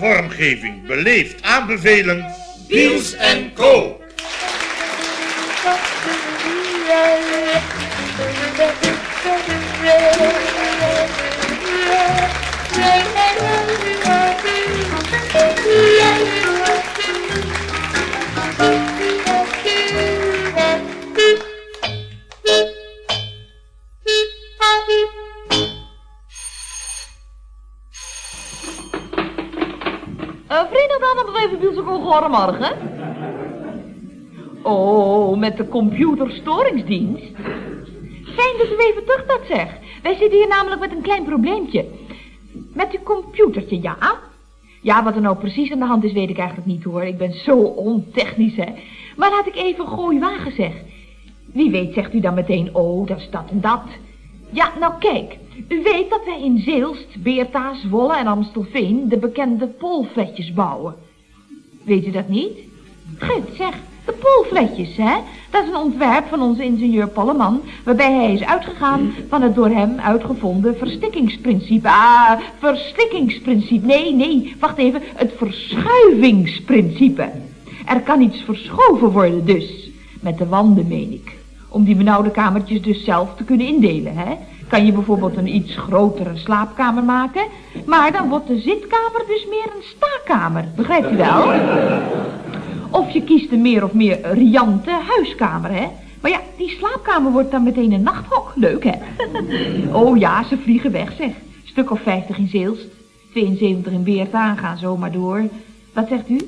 Vormgeving beleefd aanbevelen... Goedemorgen. Oh, met de computerstoringsdienst. Fijn dat u even terug dat zegt. Wij zitten hier namelijk met een klein probleempje. Met uw computertje, ja? Ja, wat er nou precies aan de hand is, weet ik eigenlijk niet hoor. Ik ben zo ontechnisch, hè. Maar laat ik even gooi wagen zeg. Wie weet zegt u dan meteen, oh, dat is dat en dat. Ja, nou kijk. U weet dat wij in Zeelst, Beerta, Zwolle en Amstelveen de bekende polfletjes bouwen. Weet u dat niet? Goed, zeg, de polfletjes, hè? Dat is een ontwerp van onze ingenieur Polleman, waarbij hij is uitgegaan van het door hem uitgevonden verstikkingsprincipe. Ah, verstikkingsprincipe. Nee, nee, wacht even, het verschuivingsprincipe. Er kan iets verschoven worden dus, met de wanden meen ik. Om die benauwde kamertjes dus zelf te kunnen indelen, hè? Kan je bijvoorbeeld een iets grotere slaapkamer maken, maar dan wordt de zitkamer dus meer een staakkamer, begrijpt u wel? Of je kiest een meer of meer riante huiskamer, hè? Maar ja, die slaapkamer wordt dan meteen een nachthok. Leuk, hè? oh ja, ze vliegen weg, zeg. Stuk of 50 in Zeelst, 72 in Beerta, gaan zomaar door. Wat zegt u?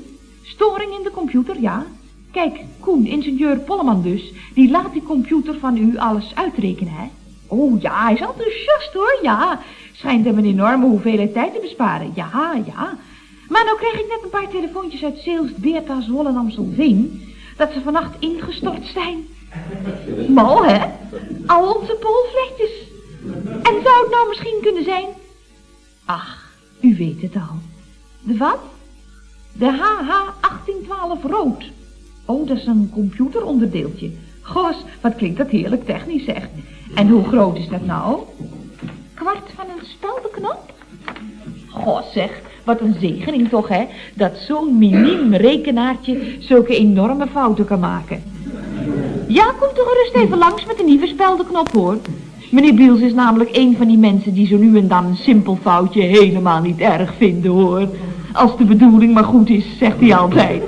Storing in de computer, ja. Kijk, Koen, ingenieur Polleman dus, die laat die computer van u alles uitrekenen, hè? Oh ja, hij is enthousiast hoor, ja. Schijnt hem een enorme hoeveelheid tijd te besparen. Ja, ja. Maar nou kreeg ik net een paar telefoontjes uit Zeelst, Beerta, Zwolle en dat ze vannacht ingestort zijn. Mal, hè? Al onze polvlechtjes. En zou het nou misschien kunnen zijn... Ach, u weet het al. De wat? De HH1812 rood. Oh, dat is een computeronderdeeltje. Gos, wat klinkt dat heerlijk technisch, zeg. En hoe groot is dat nou? Kwart van een speldenknop? Goh, zeg, wat een zegening toch, hè? Dat zo'n miniem rekenaartje zulke enorme fouten kan maken. Ja, kom toch gerust even langs met een nieuwe speldenknop, hoor. Meneer Biels is namelijk een van die mensen die zo nu en dan een simpel foutje helemaal niet erg vinden, hoor. Als de bedoeling maar goed is, zegt hij altijd.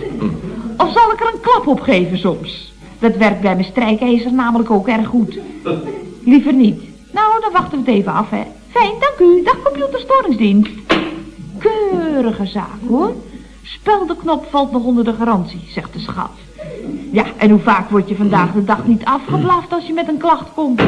Of zal ik er een klap op geven soms? Dat werkt bij mijn strijkijzer namelijk ook erg goed. Liever niet. Nou, dan wachten we het even af, hè. Fijn, dank u. Dag, computerstoringsdienst. Keurige zaak, hoor. Speldenknop valt nog onder de garantie, zegt de schat. Ja, en hoe vaak word je vandaag de dag niet afgeblaft als je met een klacht komt?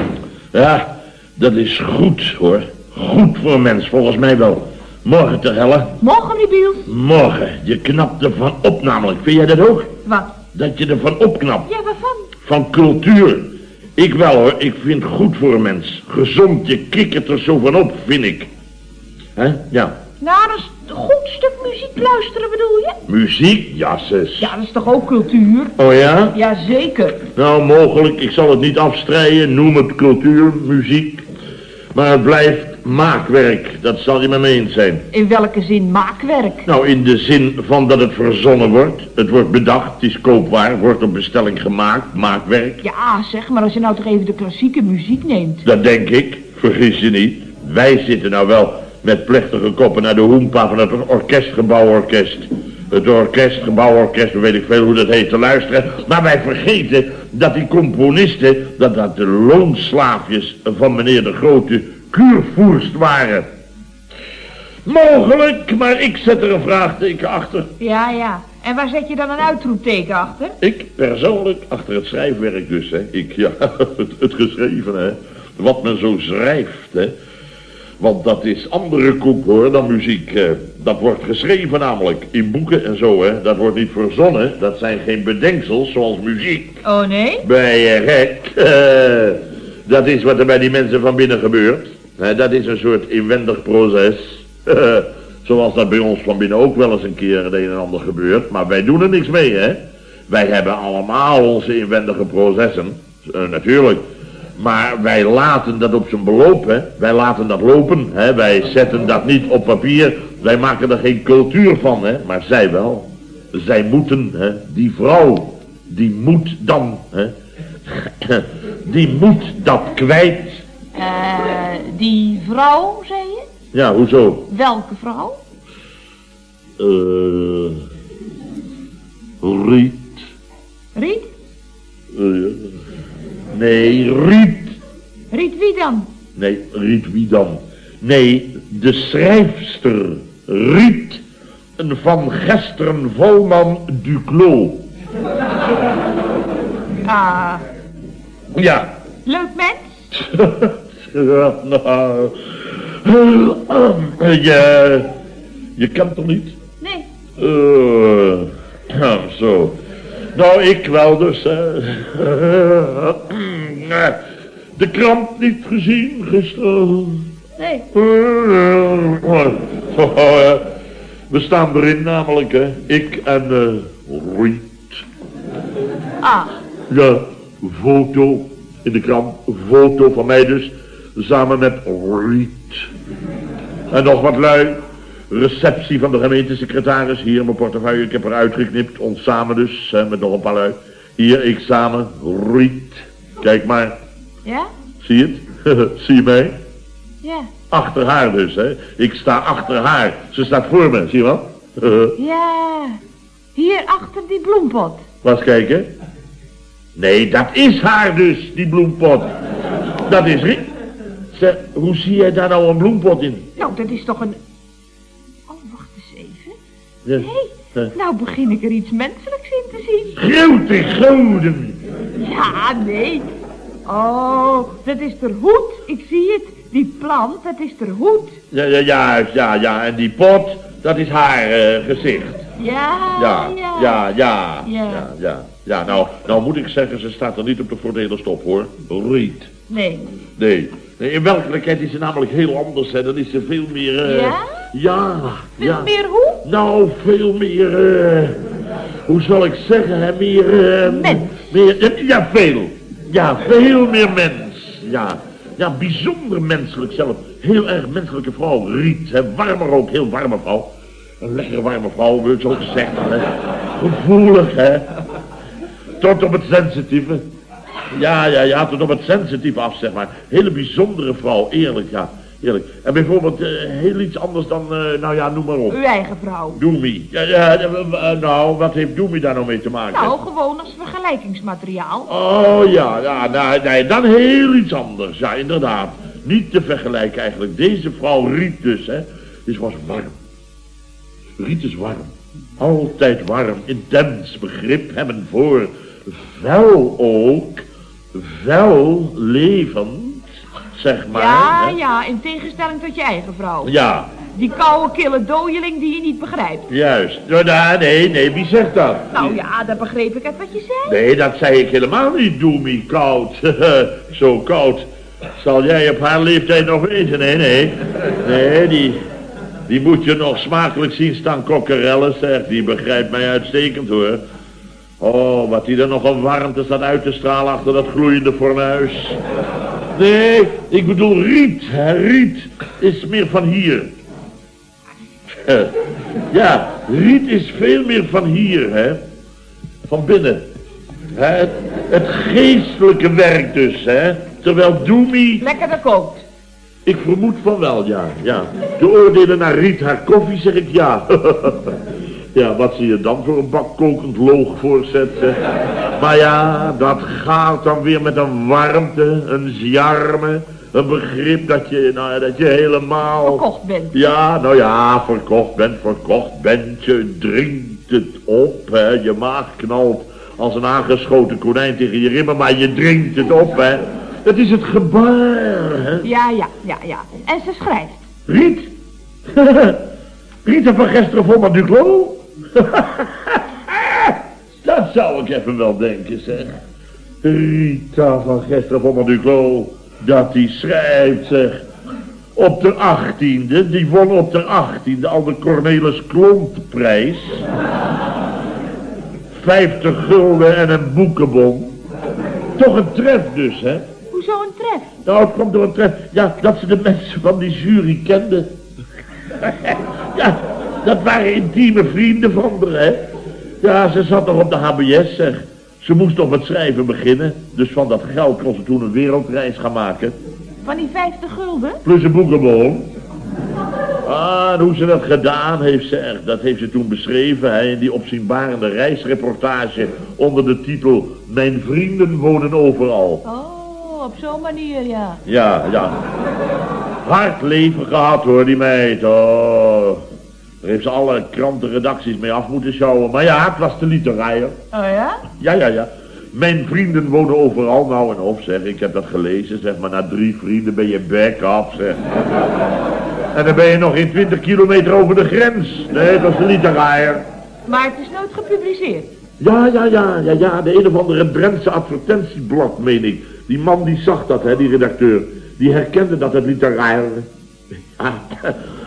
Ja, dat is goed, hoor. Goed voor een mens, volgens mij wel. Morgen te hellen. Morgen, meneer Biels. Morgen. Je knapt ervan op namelijk. Vind jij dat ook? Wat? Dat je ervan opknapt. Ja, waarvan? Van cultuur. Ik wel hoor, ik vind het goed voor een mens. Gezond, je kikkert er zo van op, vind ik. Hè? Ja. Nou, dat is een goed stuk muziek luisteren, bedoel je? Muziek? Ja, zus. Ja, dat is toch ook cultuur? Oh ja? Jazeker. Nou, mogelijk. Ik zal het niet afstrijden. Noem het cultuur, muziek. Maar het blijft maakwerk. Dat zal je met me eens zijn. In welke zin maakwerk? Nou, in de zin van dat het verzonnen wordt. Het wordt bedacht, het is koopwaar, wordt op bestelling gemaakt, maakwerk. Ja, zeg maar als je nou toch even de klassieke muziek neemt. Dat denk ik, vergis je niet. Wij zitten nou wel met plechtige koppen naar de hoempa van het orkestgebouworkest. Het orkestgebouworkest, weet ik veel hoe dat heet, te luisteren. Maar wij vergeten dat die componisten, dat dat de loonslaafjes van meneer de Grote kuurvoerst waren. Mogelijk, maar ik zet er een vraagteken achter. Ja, ja. En waar zet je dan een uitroepteken achter? Ik persoonlijk achter het schrijfwerk dus, hè. Ik, ja, het, het geschreven, hè. Wat men zo schrijft, hè. Want dat is andere koek hoor dan muziek. Eh, dat wordt geschreven namelijk in boeken en zo hè. Dat wordt niet verzonnen. Dat zijn geen bedenksels zoals muziek. Oh nee? Ben je gek? Eh, dat is wat er bij die mensen van binnen gebeurt. Dat is een soort inwendig proces. Zoals dat bij ons van binnen ook wel eens een keer het een en ander gebeurt. Maar wij doen er niks mee hè. Wij hebben allemaal onze inwendige processen. Uh, natuurlijk. Maar wij laten dat op zijn beloop, hè. Wij laten dat lopen, hè. Wij zetten dat niet op papier. Wij maken er geen cultuur van, hè. Maar zij wel. Zij moeten, hè. Die vrouw, die moet dan, hè. Die moet dat kwijt. Eh, die vrouw, zei je? Ja, hoezo? Welke vrouw? Eh... Riet. Riet? Uh, Nee, Riet. Riet wie dan? Nee, Riet wie dan? Nee, de schrijfster Riet van Gesteren Volman Duclos. Ah. Ja. Leuk mens? nou, je, je kent hem niet? Nee. Uh, zo. Nou, ik wel dus. De krant niet gezien gisteren. Nee. We staan erin namelijk, hè. Ik en uh, Riet. Ah. Ja, foto in de krant. Foto van mij dus. Samen met Riet. En nog wat lui. Receptie van de gemeentesecretaris. Hier mijn portefeuille, ik heb eruit geknipt. Ons samen dus, met nog een paar lui. Hier, ik samen, Riet. Kijk maar. Ja? Zie je het? Zie je mij? Ja. Achter haar dus, hè. Ik sta achter haar. Ze staat voor me, zie je wel? ja. Hier achter die bloempot. Was kijken. Nee, dat is haar dus, die bloempot. Dat is Riet. Hoe zie jij daar nou een bloempot in? Nou, dat is toch een ja. Nee, nou begin ik er iets menselijks in te zien. Grote goden. Ja, nee. Oh, dat is de hoed. Ik zie het. Die plant, dat is de hoed. Ja, ja, juist, ja, ja. En die pot, dat is haar uh, gezicht. Ja, ja, ja, ja, ja, ja, ja. Ja, nou, nou moet ik zeggen, ze staat er niet op de voordelen stop, hoor. Riet. Nee. Nee. In werkelijkheid is ze namelijk heel anders, hè. Dan is ze veel meer... Uh, ja? Ja, veel ja. meer hoe? Nou, veel meer... Uh, hoe zal ik zeggen, hè? Meer... Uh, mens. Meer, ja, veel. Ja, veel meer mens. Ja. Ja, bijzonder menselijk zelf. Heel erg menselijke vrouw. Riet, hè. Warmer ook, heel warme vrouw. Een lekker warme vrouw, wil ik zo zeggen, hè. Gevoelig, hè. Tot op het sensitieve. Ja, ja, ja, tot op het sensitieve af, zeg maar. Hele bijzondere vrouw, eerlijk, ja. Eerlijk. En bijvoorbeeld uh, heel iets anders dan, uh, nou ja, noem maar op. Uw eigen vrouw. Doemi. Ja, ja, uh, nou, wat heeft Doemi daar nou mee te maken? Nou, gewoon als vergelijkingsmateriaal. Oh, ja, ja, nou, nee, dan heel iets anders. Ja, inderdaad. Niet te vergelijken eigenlijk. Deze vrouw Riet dus, hè, is was warm. Riet is warm. Altijd warm, intens begrip hebben voor wel ook, wel levend, zeg maar. Ja, ja, in tegenstelling tot je eigen vrouw. Ja. Die koude, kille dooieling die je niet begrijpt. Juist. Nou, nee, nee, wie zegt dat? Nou ja, dat begreep ik uit wat je zei. Nee, dat zei ik helemaal niet, Doemie, koud. Zo koud. Zal jij op haar leeftijd nog weten? Nee, nee. Nee, die, die moet je nog smakelijk zien staan kokkerellen, zeg. Die begrijpt mij uitstekend, hoor. Oh, wat die er nog een warmte staat uit te stralen achter dat gloeiende fornuis. Nee, ik bedoel Riet. Hè? Riet is meer van hier. Ja, Riet is veel meer van hier, hè. Van binnen. Het, het geestelijke werk dus, hè. Terwijl Doemie... Lekkerder kookt. Ik vermoed van wel, ja, ja. De oordelen naar Riet haar koffie, zeg ik ja. Ja, wat zie je dan voor een bak kokend loog voorzetten? Maar ja, dat gaat dan weer met een warmte, een zjarme, een begrip dat je, nou, dat je helemaal... Verkocht bent. Ja, nou ja, verkocht bent, verkocht bent. Je drinkt het op, hè. Je maag knalt als een aangeschoten konijn tegen je ribben, maar je drinkt het op, hè. Het is het gebaar, hè. Ja, ja, ja, ja. En ze schrijft. Riet? Rita van Gestrevomma Duclos? dat zou ik even wel denken, zeg. Rita van Gestrevomma Duclos, dat die schrijft, zeg. Op de achttiende, die won op de achttiende al de Cornelis Klontprijs. 50 gulden en een boekenbon. Toch een tref dus, hè? Hoezo een tref? Nou, het komt door een tref. Ja, dat ze de mensen van die jury kenden. ja, dat waren intieme vrienden van haar, hè? Ja, ze zat nog op de HBS, zeg. Ze moest nog met schrijven beginnen. Dus van dat geld kon ze toen een wereldreis gaan maken. Van die 50 gulden? Plus een boekenbon. Ah, en hoe ze dat gedaan heeft, zeg, dat heeft ze toen beschreven hè, in die opzienbarende reisreportage onder de titel Mijn vrienden wonen overal. Oh, op zo'n manier, ja. Ja, ja. Hard leven gehad hoor, die meid. Oh. Daar heeft ze alle krantenredacties mee af moeten sjouwen. Maar ja, het was te literair. Oh ja? Ja, ja, ja. Mijn vrienden wonen overal nou en of, zeg. Ik heb dat gelezen, zeg. Maar na drie vrienden ben je back up, zeg. En dan ben je nog in 20 kilometer over de grens. Nee, dat is literair. Maar het is nooit gepubliceerd. Ja, ja, ja, ja, ja. De een of andere Drentse advertentieblad, meen ik. Die man die zag dat, hè, die redacteur. Die herkende dat het literair. Ja,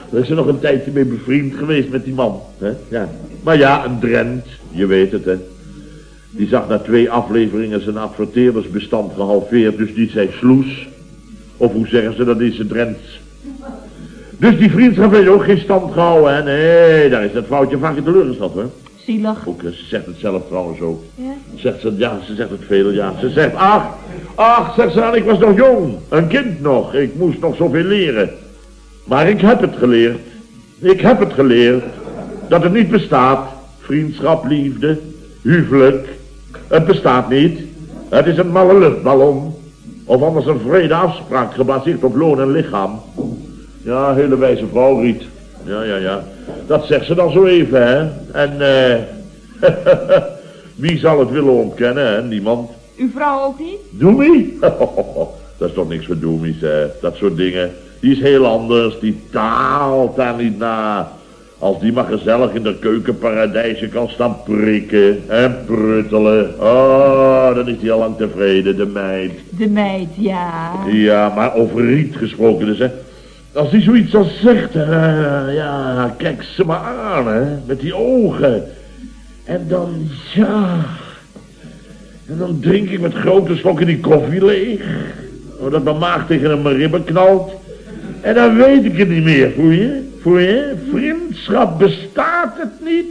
daar is er nog een tijdje mee bevriend geweest met die man. Hè? Ja. Maar ja, een Drent, je weet het, hè. Die zag na twee afleveringen zijn adverteerdersbestand gehalveerd, dus die zei sloes. Of hoe zeggen ze dat in zijn Drents? Dus die vriendschap heeft ook geen stand gehouden, hè? Nee, daar is dat vrouwtje vaak in teleurgesteld, hè? Zielig. Ook, ze zegt het zelf trouwens ook. Ja? Zegt ze, ja, ze zegt het veel, ja. Ze zegt, ach, ach, zegt ze, ik was nog jong. Een kind nog. Ik moest nog zoveel leren. Maar ik heb het geleerd. Ik heb het geleerd. Dat het niet bestaat. Vriendschap, liefde, huwelijk. Het bestaat niet. Het is een malle luchtballon. Of anders een vrede afspraak gebaseerd op loon en lichaam. Ja, hele wijze vrouw, Riet. Ja, ja, ja. Dat zegt ze dan zo even, hè. En, eh... wie zal het willen ontkennen, hè? Niemand. Uw vrouw ook niet? Doemie? dat is toch niks voor Doemies, hè. Dat soort dingen. Die is heel anders. Die taalt daar niet na. Als die maar gezellig in de keukenparadijsje kan staan prikken en pruttelen. Oh, dan is die al lang tevreden, de meid. De meid, ja. Ja, maar over Riet gesproken dus, hè. Als die zoiets als zegt, hè, ja, kijk ze maar aan, hè, met die ogen. En dan, ja... En dan drink ik met grote slokken die koffie leeg. Zodat mijn maag tegen een ribben knalt. En dan weet ik het niet meer, voel je? Voel je? Vriendschap bestaat het niet.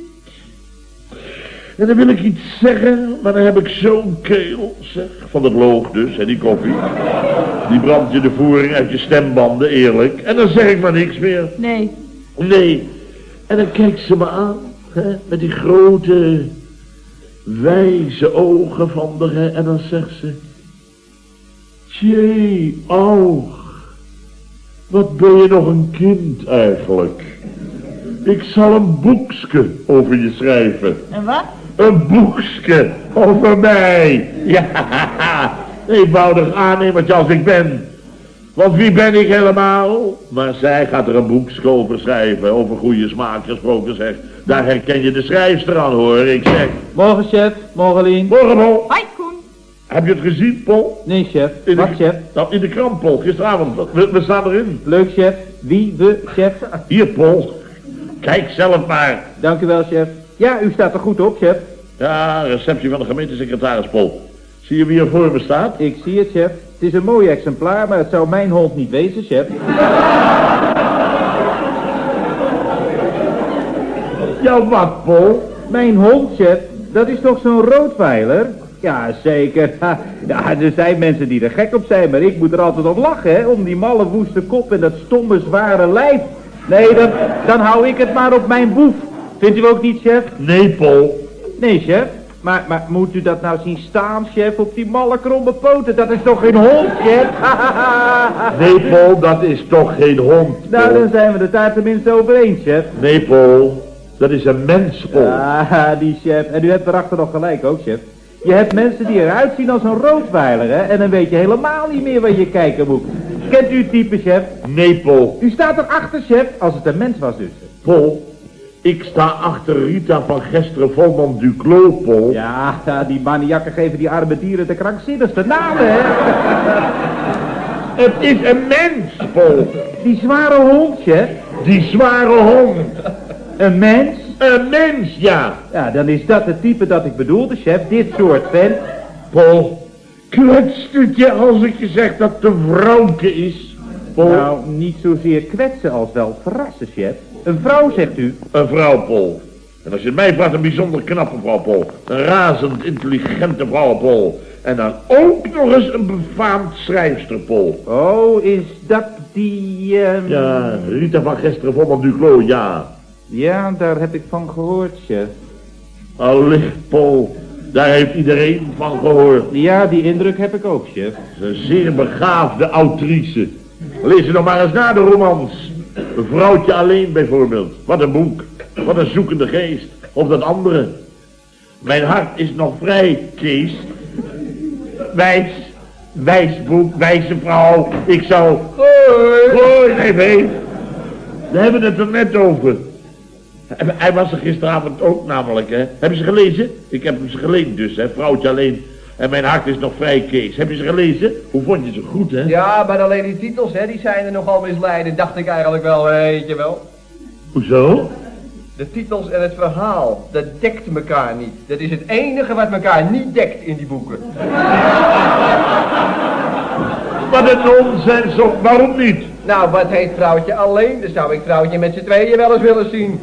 En dan wil ik iets zeggen, maar dan heb ik zo'n keel, zeg. Van het loog dus, hè, die koffie. Die brandt je de voering uit je stembanden, eerlijk. En dan zeg ik maar niks meer. Nee. Nee. En dan kijkt ze me aan, hè, met die grote, wijze ogen van hè, en dan zegt ze... Tjee, oog. Wat ben je nog een kind eigenlijk? Ik zal een boekske over je schrijven. En wat? Een boekske over mij. Ja, eenvoudig aannemertje als ik ben. Want wie ben ik helemaal? Maar zij gaat er een boekske over schrijven. Over goede smaak gesproken zeg. Daar herken je de schrijfster aan hoor. Ik zeg. Morgen, chef. Morgen, Lien. Morgen Paul. Hoi. Heb je het gezien Paul? Nee, chef. In de- Wat, chef? Nou, in de krant Paul. Gisteravond. We, we staan erin. Leuk, chef. Wie? We, chef? Hier Paul. Kijk zelf maar. Dank u wel, chef. Ja, u staat er goed op, chef. Ja, receptie van de gemeentesecretaris Paul. Zie je wie er voor me staat? Ik zie het, chef. Het is een mooi exemplaar, maar het zou mijn hond niet wezen, chef. Jouw wat, Paul? Mijn hond, chef? Dat is toch zo'n roodweiler? Ja, zeker. Ja, er zijn mensen die er gek op zijn, maar ik moet er altijd op lachen, hè. Om die malle woeste kop en dat stomme zware lijf. Nee, dan, dan hou ik het maar op mijn boef. Vindt u ook niet, chef? Nee, Paul. Nee, chef. Maar, maar moet u dat nou zien staan, chef, op die malle kromme poten? Dat is toch geen hond, chef? Nee, Paul, dat is toch geen hond, nou, dan zijn we het daar tenminste over eens, chef. Nee, Paul. Dat is een mens, Paul. Ah, die chef. En u hebt erachter nog gelijk ook, chef. Je hebt mensen die eruit zien als een roodweiler, hè? En dan weet je helemaal niet meer waar je kijken moet. Kent u het type, chef? Nee, Paul. U staat erachter, chef, als het een mens was dus. Paul, ik sta achter Rita van Gesteren Volman Duclos, Paul. Ja, ja, die maniakken geven die arme dieren de krankzinnigste namen, hè? Het is een mens, Paul. Die zware hond, chef. Die zware hond. Een mens? Een mens, ja. Ja, dan is dat het type dat ik bedoelde, chef. Dit soort vent. Paul, kwetst het je als ik je zeg dat het een vrouwke is? Paul? Nou, niet zozeer kwetsen als wel verrassen, chef. Een vrouw, zegt u? Een vrouw, Paul. En als je mij vraagt, een bijzonder knappe vrouw, Paul. Een razend intelligente vrouw, Paul. En dan ook nog eens een befaamd schrijfster, Paul. Oh, is dat die... ehm, Ja, Rita van Gesteren Volman Duclos, ja. Ja, daar heb ik van gehoord, chef. Allicht, Paul. Daar heeft iedereen van gehoord. Ja, die indruk heb ik ook, chef. Ze een zeer begaafde autrice. Lees ze nog maar eens na de romans. Een vrouwtje alleen bijvoorbeeld. Wat een boek. Wat een zoekende geest. Of dat andere. Mijn hart is nog vrij, Kees. Wijs. Wijs boek, wijze vrouw. Ik zou... Hoi. Hoi, nee, nee. We hebben het er net over. Hij was er gisteravond ook namelijk, hè. Hebben ze gelezen? Ik heb hem ze geleend dus, hè. Vrouwtje alleen. En mijn hart is nog vrij, Kees. Heb je ze gelezen? Hoe vond je ze goed, hè? Ja, maar alleen die titels, hè, die zijn er nogal misleidend, dacht ik eigenlijk wel, weet je wel. Hoezo? De titels en het verhaal, dat dekt elkaar niet. Dat is het enige wat elkaar niet dekt in die boeken. Wat een nonsens, of waarom niet? Nou, wat heet vrouwtje alleen? Dan zou ik vrouwtje met z'n tweeën wel eens willen zien.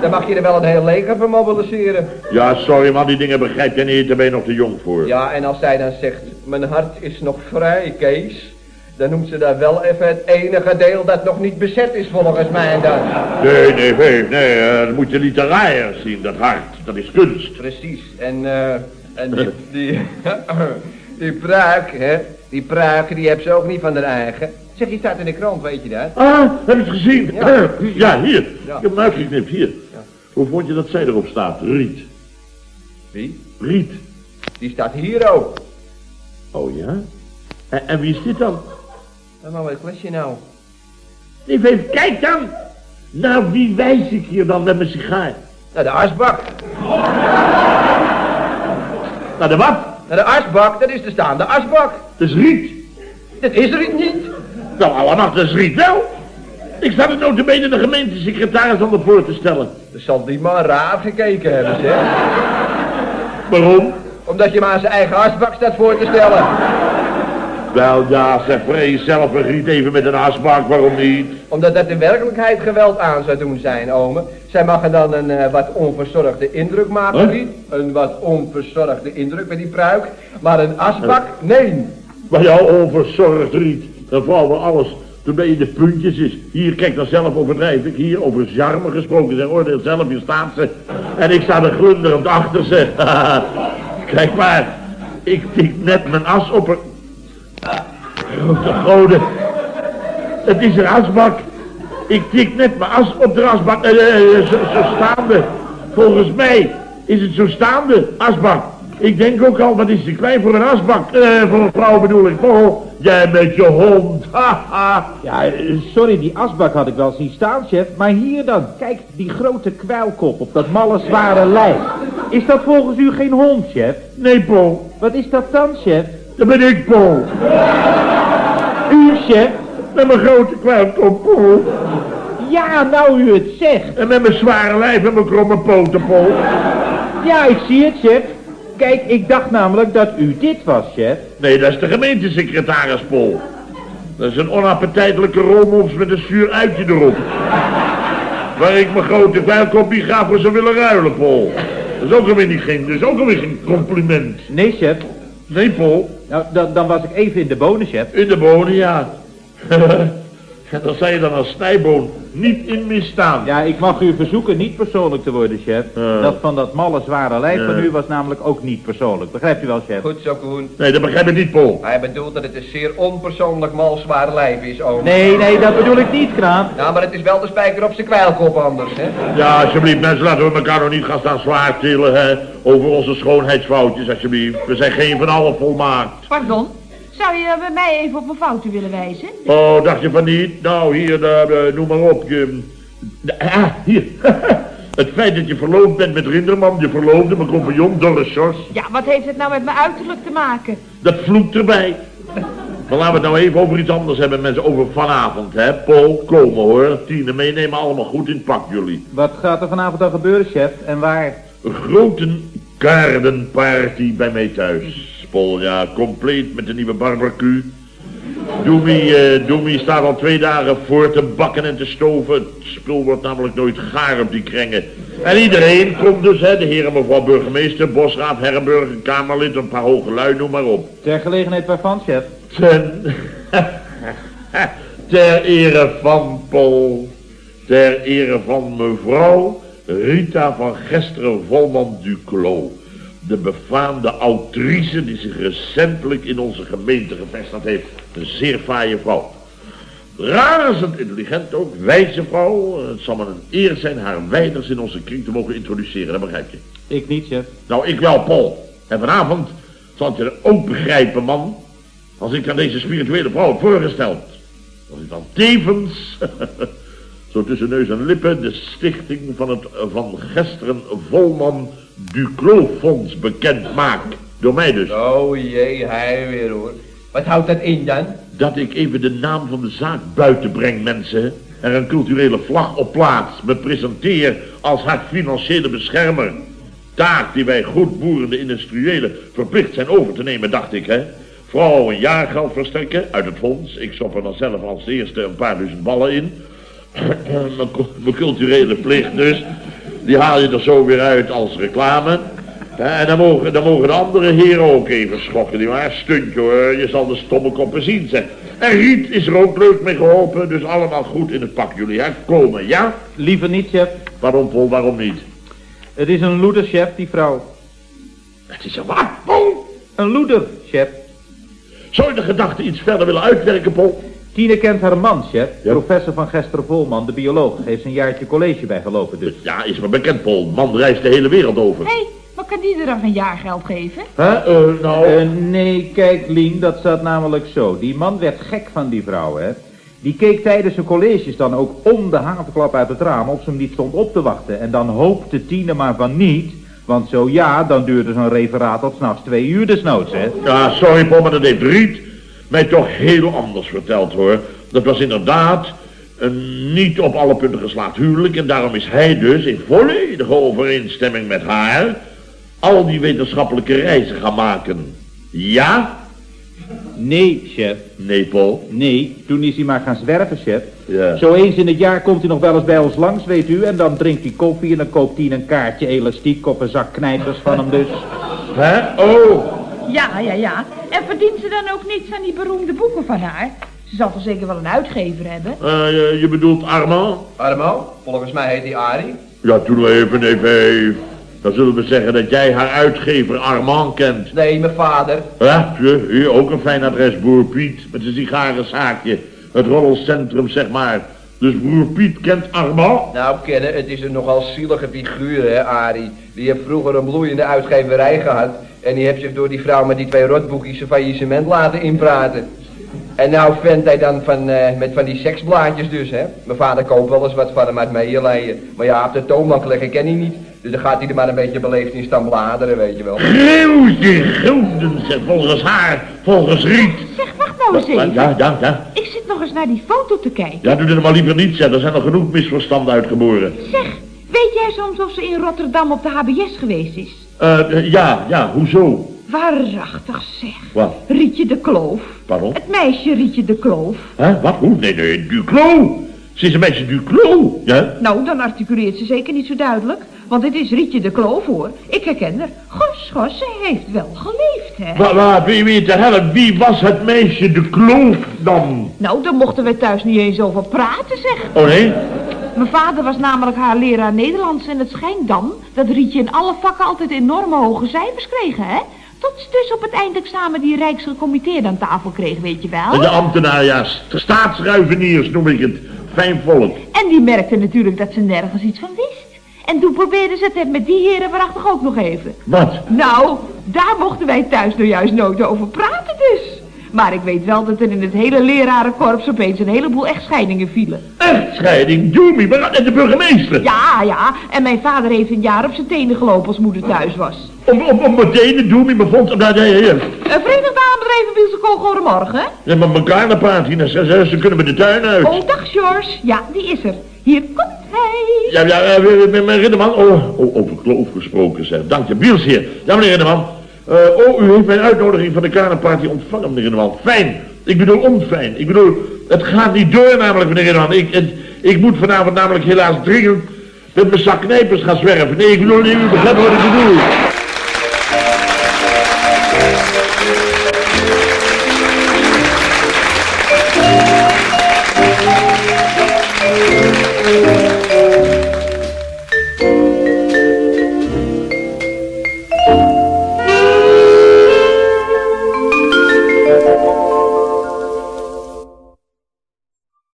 Dan mag je er wel een heel leger voor mobiliseren. Ja, sorry man, die dingen begrijp je niet, daar ben je nog te jong voor. Ja, en als zij dan zegt, mijn hart is nog vrij, Kees. Dan noemt ze daar wel even het enige deel dat nog niet bezet is volgens mij dan. Nee, nee, nee, nee, eh, dat moet je literair zien, dat hart. Dat is kunst. Precies. En, eh, en die, die, die pruik, hè. Die pruik, die heb ze ook niet van haar eigen. Zeg, die staat in de krant, weet je dat? Ah, heb je het gezien? Ja. Ja, hier. Ja. Ik heb hem uitgeknipt, hier. Hoe vond je dat zij erop staat? Riet. Wie? Riet. Die staat hier ook. Oh ja? En, en wie is dit dan? Nou, maar wat was je nou? Even, even, kijk dan! Naar wie wijs ik hier dan met mijn sigaar? Naar de asbak. Naar de wat? De asbak, dat is de staande asbak. Dat is Riet. Dat is er niet. Nou, allemaal, dat is Riet wel. Ik sta er notabene de gemeentesecretaris aan de voor te stellen. Dan zal die man raar gekeken hebben, zeg. Waarom? Omdat je maar zijn eigen asbak staat voor te stellen. Wel ja, zeg vrees zelf een Riet even met een asbak, waarom niet? Omdat dat in werkelijkheid geweld aan zou doen zijn, ome. Zij mag er dan een eh, wat onverzorgde indruk maken, Huh? Een wat onverzorgde indruk met die pruik. Maar een asbak, nee. Maar jou onverzorgd Riet, dan valt wel alles toen ben je de puntjes is. Hier, kijk dan zelf overdrijf ik. Hier over charme gesproken, zeg oordeel zelf, hier staat ze. En ik sta er glunderend achter ze. kijk maar, ik tik net mijn as op. Grote goden. Het is een asbak. Ik tik net mijn as op de asbak. Eh, eh, eh, zo, zo staande. Volgens mij is het zo staande, asbak. Ik denk ook al, wat is te klein voor een asbak? Eh, voor een vrouw bedoel ik. Oh, jij met je hond. Haha. Ja, eh, sorry, die asbak had ik wel zien staan, chef. Maar hier dan, kijk, die grote kwijlkop op dat malle zware lijf. Is dat volgens u geen hond, chef? nee, Paul. Wat is dat dan, chef? Dat ben ik, Paul. U, chef? Met mijn grote kwijlkop, Paul. Ja, nou u het zegt. En met mijn zware lijf en mijn kromme poten, Paul. Ja, ik zie het, chef. Kijk, ik dacht namelijk dat u dit was, chef. Nee, dat is de gemeentesecretaris, Paul. Dat is een onappetijtelijke rolmops met een zuur uitje erop. Waar ik mijn grote kwijlkop niet graag voor zou willen ruilen, Paul. Dat is ook alweer niet geen, dat is ook alweer geen compliment. Nee, chef. Nee, Paul. Nou, dan, dan was ik even in de bonen, chef. In de bonen, ja. dan zei je dan als snijboon niet in misstaan. Ja, ik mag u verzoeken niet persoonlijk te worden, chef. Ja. Dat van dat malle zware lijf van u was namelijk ook niet persoonlijk. Begrijpt u wel, chef? Goed zo, Koen. Nee, dat begrijp ik niet, Paul. Hij bedoelt dat het een zeer onpersoonlijk mal zwaar lijf is, oom. Nee, nee, dat bedoel ik niet, Kraan. Ja, maar het is wel de spijker op zijn kwijlkop anders, hè? Ja, alsjeblieft, mensen, laten we elkaar nog niet gaan staan zwaar tillen, hè. Over onze schoonheidsfoutjes, alsjeblieft. We zijn geen van allen volmaakt. Pardon? Zou je bij mij even op mijn fouten willen wijzen? Oh, dacht je van niet? Nou, hier, uh, noem maar op. Je, ah, hier. Het feit dat je verloofd bent met Rinderman, je verloofde, mijn compagnon, Doris Sjors. Ja, wat heeft het nou met mijn uiterlijk te maken? Dat vloekt erbij. Maar laten we het nou even over iets anders hebben, mensen. Over vanavond, hè. Paul, komen hoor. Tine meenemen, allemaal goed in pak, jullie. Wat gaat er vanavond dan gebeuren, chef? En waar? Een grote kaardenparty bij mij thuis. Paul, ja, compleet met de nieuwe barbecue. Doemie, uh, Doemie staat al twee dagen voor te bakken en te stoven. Het spul wordt namelijk nooit gaar op die krengen. En iedereen komt dus, hè, de heer en mevrouw burgemeester, bosraad, herrenburger, kamerlid, een paar hoge lui, noem maar op. Ter gelegenheid waarvan, chef? Ten... ter ere van Paul, ter ere van mevrouw Rita van Gesteren Volman Duclos de befaamde autrice die zich recentelijk in onze gemeente gevestigd heeft. Een zeer fraaie vrouw. Razend intelligent ook, wijze vrouw. Het zal me een eer zijn haar wijders in onze kring te mogen introduceren, dat begrijp je. Ik niet, chef. Nou, ik wel, Paul. En vanavond zal je er ook begrijpen, man, als ik aan deze spirituele vrouw heb voorgesteld. Als ik dan tevens, zo tussen neus en lippen, de stichting van het van Gesteren Volman Duclos-fonds bekend maak. Door mij dus. Oh jee, hij weer hoor. Wat houdt dat in dan? Dat ik even de naam van de zaak buiten breng, mensen. Er een culturele vlag op plaats. Me presenteer als haar financiële beschermer. Taak die wij goed boerende industriëlen verplicht zijn over te nemen, dacht ik, hè. Vooral een jaargeld verstrekken uit het fonds. Ik stop er dan zelf als eerste een paar duizend ballen in. Mijn culturele plicht dus. Die haal je er zo weer uit als reclame. En dan mogen, dan mogen de andere heren ook even schokken. Die maar stuntje hoor, je zal de stomme koppen zien zeg. En Riet is er ook leuk mee geholpen, dus allemaal goed in het pak jullie, hè. Komen, ja? Liever niet, chef. Waarom, Paul, waarom niet? Het is een loeder, chef, die vrouw. Het is een wat, Paul? Een loeder, chef. Zou je de gedachte iets verder willen uitwerken, Paul? Tine kent haar man, chef. Professor van Gester Volman, de bioloog. Heeft een jaartje college bijgelopen dus. Ja, is me bekend, Paul. Man reist de hele wereld over. Hé, hey, wat kan die er dan een jaargeld geven? Hè, uh, nou... Uh, nee, kijk, Lien, dat zat namelijk zo. Die man werd gek van die vrouw, hè. Die keek tijdens zijn colleges dan ook om de havenklap uit het raam of ze hem niet stond op te wachten. En dan hoopte Tine maar van niet, want zo ja, dan duurde zo'n referaat tot s'nachts twee uur desnoods, hè. Ja, sorry Paul, maar dat deed Riet mij toch heel anders verteld hoor. Dat was inderdaad een niet op alle punten geslaagd huwelijk en daarom is hij dus in volledige overeenstemming met haar al die wetenschappelijke reizen gaan maken. Ja? Nee, chef. Nee, Paul? Nee, toen is hij maar gaan zwerven, chef. Ja. Zo eens in het jaar komt hij nog wel eens bij ons langs, weet u, en dan drinkt hij koffie en dan koopt hij een kaartje elastiek of een zak knijpers van hem dus. Hè? Oh, ja, ja, ja. En verdient ze dan ook niets aan die beroemde boeken van haar? Ze zal toch zeker wel een uitgever hebben? Uh, je, je, bedoelt Armand? Armand? Volgens mij heet hij Arie. Ja, toen even, even. Dan zullen we zeggen dat jij haar uitgever Armand kent. Nee, mijn vader. Ja, hier ook een fijn adres, Boer Piet. Met zijn sigarenzaakje. Het roddelcentrum, zeg maar. Dus broer Piet kent Armand? Nou, kennen, het is een nogal zielige figuur, hè, Arie. Die heeft vroeger een bloeiende uitgeverij gehad. En die heeft zich door die vrouw met die twee rotboekjes zijn faillissement laten inpraten. En nou vindt hij dan van, uh, met van die seksblaadjes dus, hè. Mijn vader koopt wel eens wat van hem uit medelijden. Maar ja, op de toonbank leggen ken hij niet. Dus dan gaat hij er maar een beetje beleefd in staan bladeren, weet je wel. Greeuwtje, gulden, volgens haar, volgens Riet. Zeg, wacht nou eens even. Ja, ja, ja. Ik zit nog eens naar die foto te kijken. Ja, doe er maar liever niet, zeg. Er zijn nog genoeg misverstanden uitgeboren. Zeg, weet jij soms of ze in Rotterdam op de HBS geweest is? Uh, ja, ja, hoezo? Waarachtig zeg. Wat? Rietje de Kloof. Pardon? Het meisje Rietje de Kloof. Hè, wat? Hoe? Nee, nee, Duclos. Ze is een meisje Duclos, ja? Nou, dan articuleert ze zeker niet zo duidelijk. Want het is Rietje de Kloof, hoor. Ik herken haar. Gos, gos, ze heeft wel geleefd, hè? Wat, wie, wie te helpen, wie was het meisje de Kloof dan? Nou, daar mochten we thuis niet eens over praten, zeg. Oh, nee? Mijn vader was namelijk haar leraar Nederlands en het schijnt dan dat Rietje in alle vakken altijd enorme hoge cijfers kreeg, hè? Tot ze dus op het eindexamen die rijksgecommitteerd aan tafel kreeg, weet je wel? De ambtenaar, ja, staatsruiveniers noem ik het. Fijn volk. En die merkte natuurlijk dat ze nergens iets van wist. En toen probeerden ze het met die heren waarachtig ook nog even. Wat? Nou, daar mochten wij thuis nou juist nooit over praten dus. Maar ik weet wel dat er in het hele lerarenkorps opeens een heleboel echtscheidingen vielen. Echtscheiding? Doe maar en de burgemeester. Ja, ja. En mijn vader heeft een jaar op zijn tenen gelopen als moeder thuis was. Om, om, om mijn tenen, doe me bevond... Nou, nee. Een Verenigd Aanbedrijven wil ze gewoon morgen? Ja, maar elkaar naar praat hier. Ze, ze kunnen we de tuin uit. Oh, dag, George. Ja, die is er. Hier komt hij. Ja, ja, meneer Rinneman. Oh, oh, over kloof gesproken, zeg. Dank je. Biels hier. Ja, meneer Rinneman. Uh, oh, u heeft mijn uitnodiging van de Kanerparty ontvangen, meneer Rinneman. Fijn. Ik bedoel onfijn. Ik bedoel, het gaat niet door namelijk, meneer Rinneman. Ik, ik moet vanavond namelijk helaas dringend met mijn zak knijpers gaan zwerven. Nee, ik bedoel, u begrijpt wat ik bedoel.